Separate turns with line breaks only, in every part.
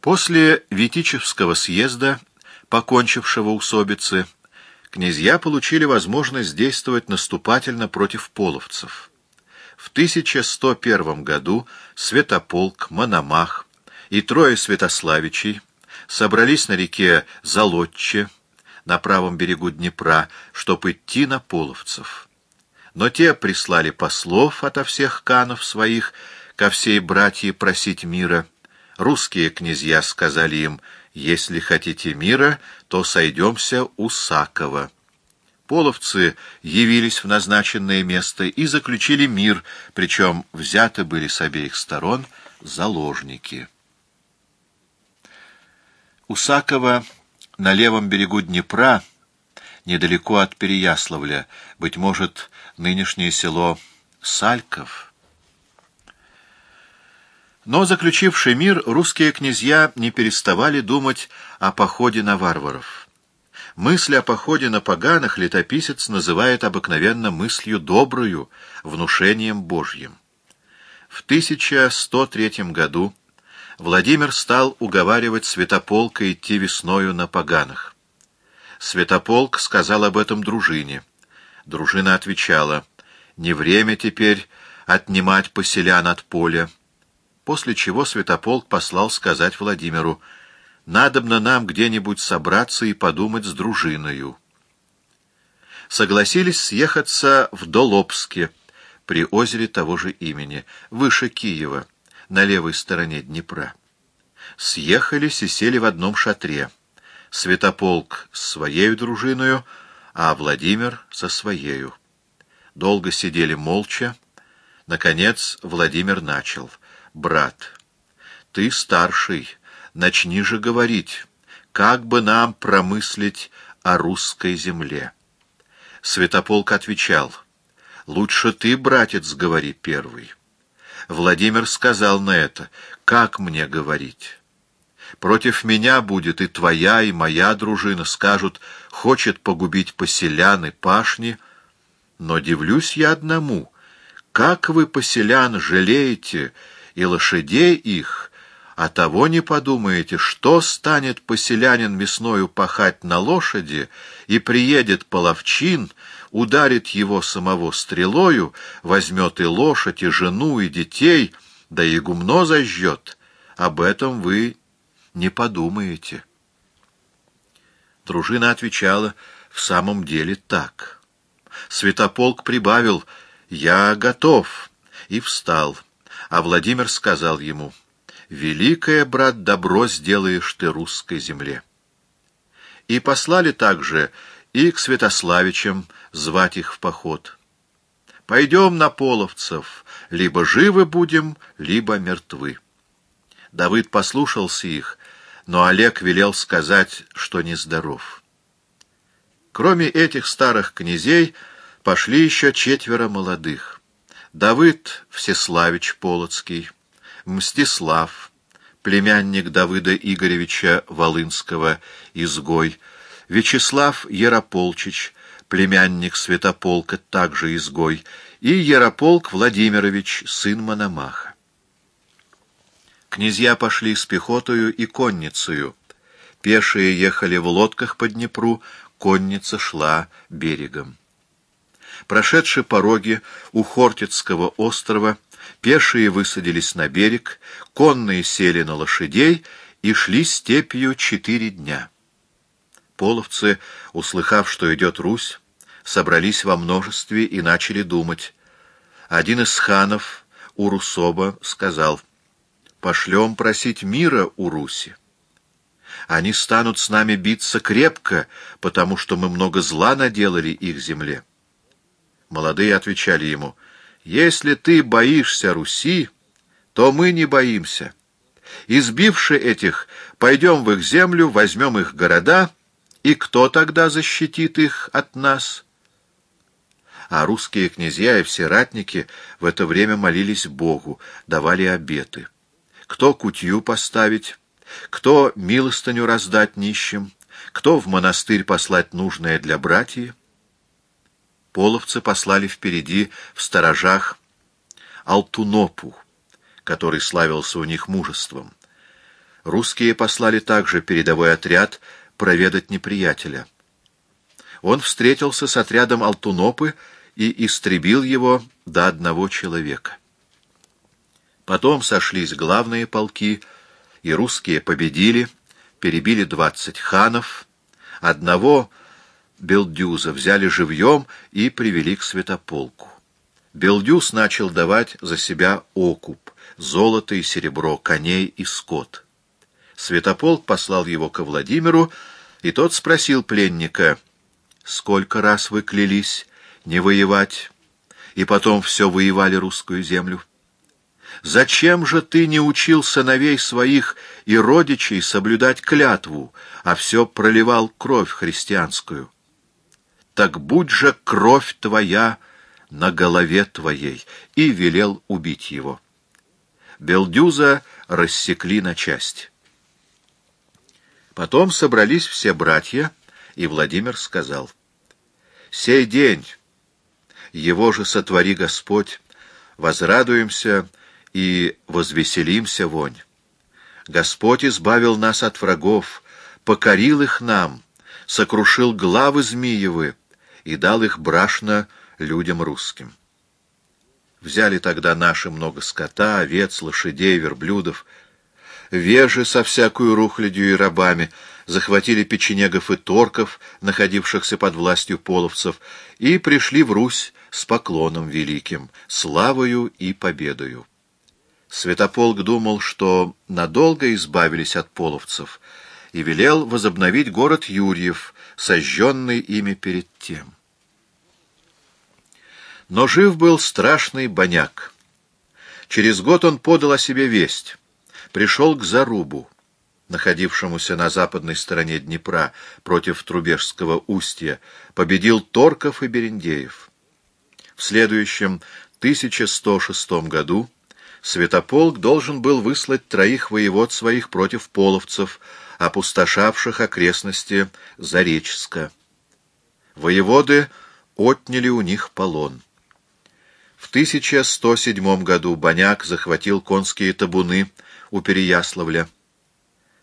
После Витичевского съезда, покончившего усобицы, князья получили возможность действовать наступательно против половцев. В 1101 году Святополк, Мономах и трое Святославичей собрались на реке Залотче, на правом берегу Днепра, чтобы идти на половцев. Но те прислали послов ото всех канов своих ко всей братьи просить мира. Русские князья сказали им, если хотите мира, то сойдемся у Сакова. Половцы явились в назначенное место и заключили мир, причем взяты были с обеих сторон заложники. У Сакова на левом берегу Днепра, недалеко от Переяславля, быть может, нынешнее село Сальков. Но, заключивший мир, русские князья не переставали думать о походе на варваров. Мысль о походе на поганых летописец называет обыкновенно мыслью добрую, внушением Божьим. В 1103 году Владимир стал уговаривать Святополка идти весною на поганых. Святополк сказал об этом дружине. Дружина отвечала, «Не время теперь отнимать поселян от поля». После чего Святополк послал сказать Владимиру, «Надобно нам где-нибудь собраться и подумать с дружиною». Согласились съехаться в Долобске, при озере того же имени, выше Киева, на левой стороне Днепра. Съехались и сели в одном шатре. Святополк с своей дружиною, а Владимир со своею. Долго сидели молча. Наконец Владимир начал. «Брат, ты старший, начни же говорить, как бы нам промыслить о русской земле?» Святополк отвечал. «Лучше ты, братец, говори первый». Владимир сказал на это, «Как мне говорить?» Против меня будет и твоя, и моя дружина, скажут, хочет погубить поселян и пашни. Но дивлюсь я одному, как вы, поселян, жалеете и лошадей их, а того не подумаете, что станет поселянин мясною пахать на лошади, и приедет половчин, ударит его самого стрелою, возьмет и лошадь, и жену, и детей, да и гумно зажжет. Об этом вы не подумаете. Дружина отвечала, в самом деле так. Святополк прибавил, я готов, и встал, а Владимир сказал ему, великое, брат, добро сделаешь ты русской земле. И послали также и к Святославичам звать их в поход. Пойдем на половцев, либо живы будем, либо мертвы. Давыд послушался их, но Олег велел сказать, что нездоров. Кроме этих старых князей пошли еще четверо молодых. Давыд Всеславич Полоцкий, Мстислав, племянник Давыда Игоревича Волынского, изгой, Вячеслав Ярополчич, племянник Святополка, также изгой, и Ярополк Владимирович, сын Мономаха. Князья пошли с пехотою и конницею. Пешие ехали в лодках по Днепру, конница шла берегом. Прошедшие пороги у Хортицкого острова, пешие высадились на берег, конные сели на лошадей и шли степью четыре дня. Половцы, услыхав, что идет Русь, собрались во множестве и начали думать. Один из ханов, Урусоба, сказал — пошлем просить мира у Руси. Они станут с нами биться крепко, потому что мы много зла наделали их земле. Молодые отвечали ему, «Если ты боишься Руси, то мы не боимся. Избивши этих, пойдем в их землю, возьмем их города, и кто тогда защитит их от нас?» А русские князья и все ратники в это время молились Богу, давали обеты кто кутью поставить, кто милостыню раздать нищим, кто в монастырь послать нужное для братьев. Половцы послали впереди в сторожах Алтунопу, который славился у них мужеством. Русские послали также передовой отряд проведать неприятеля. Он встретился с отрядом Алтунопы и истребил его до одного человека. Потом сошлись главные полки, и русские победили, перебили двадцать ханов, одного Белдюза взяли живьем и привели к святополку. Белдюз начал давать за себя окуп, золото и серебро, коней и скот. Святополк послал его ко Владимиру, и тот спросил пленника, «Сколько раз вы клялись не воевать, и потом все воевали русскую землю? Зачем же ты не учил сыновей своих и родичей соблюдать клятву, а все проливал кровь христианскую? Так будь же кровь твоя на голове твоей!» И велел убить его. Белдюза рассекли на части. Потом собрались все братья, и Владимир сказал, «Сей день, его же сотвори Господь, возрадуемся и возвеселимся вонь. Господь избавил нас от врагов, покорил их нам, сокрушил главы Змиевы и дал их брашно людям русским. Взяли тогда наши много скота, овец, лошадей, верблюдов, вежи со всякую рухлядью и рабами, захватили печенегов и торков, находившихся под властью половцев, и пришли в Русь с поклоном великим, славою и победою. Святополк думал, что надолго избавились от половцев, и велел возобновить город Юрьев, сожженный ими перед тем. Но жив был страшный боняк. Через год он подал о себе весть пришел к Зарубу, находившемуся на западной стороне Днепра против Трубежского устья, победил Торков и Берендеев. В следующем 1106 году Святополк должен был выслать троих воевод своих против половцев, опустошавших окрестности Заречска. Воеводы отняли у них полон. В 1107 году Боняк захватил конские табуны у Переяславля.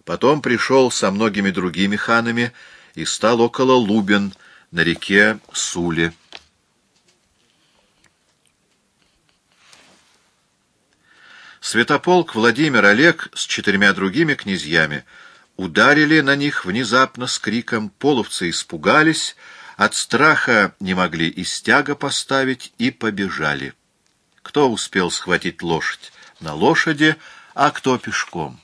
Потом пришел со многими другими ханами и стал около Лубен на реке Суле. Святополк Владимир Олег с четырьмя другими князьями ударили на них внезапно с криком, половцы испугались, от страха не могли и стяга поставить и побежали. Кто успел схватить лошадь на лошади, а кто пешком.